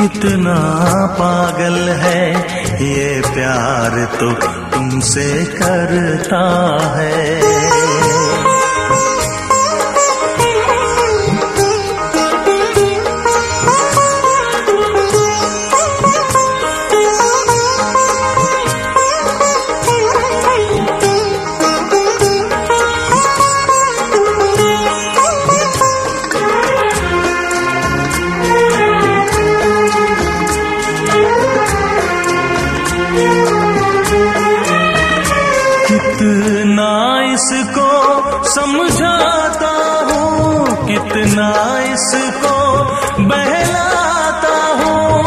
कितना पागल है ये प्यार तो तुमसे करता है। कितना इसको समझाता हूँ कितना इसको बहलाता हूँ।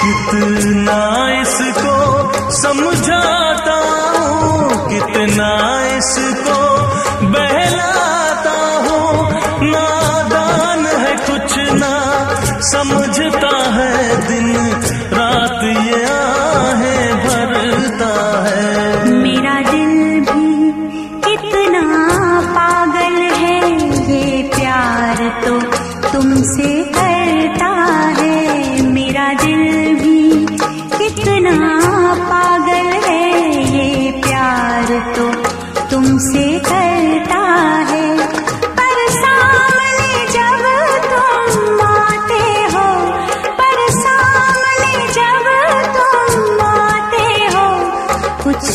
कितना इसको समझाता हूँ कितना इसको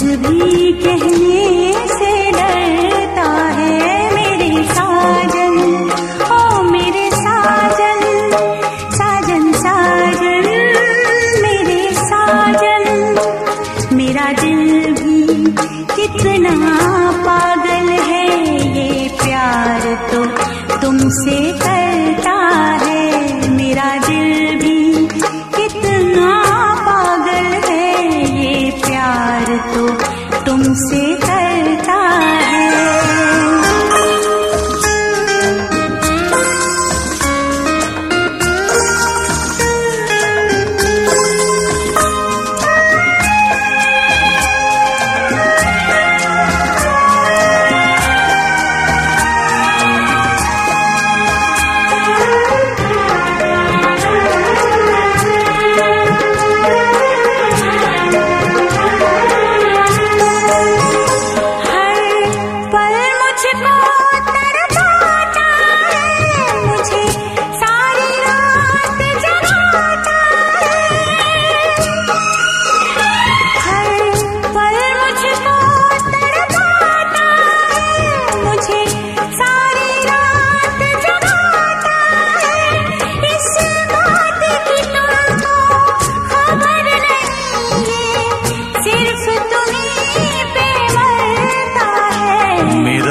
कहने से डरता है मेरे मेरे साजन, मेरे मेरा भी कितना पागल है ये प्यार तो तुमसे करता तुमसे करता है।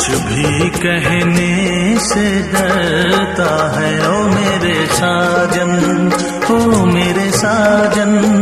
कुछ भी कहने से डरता है। ओ मेरे साजन ओ मेरे साजन।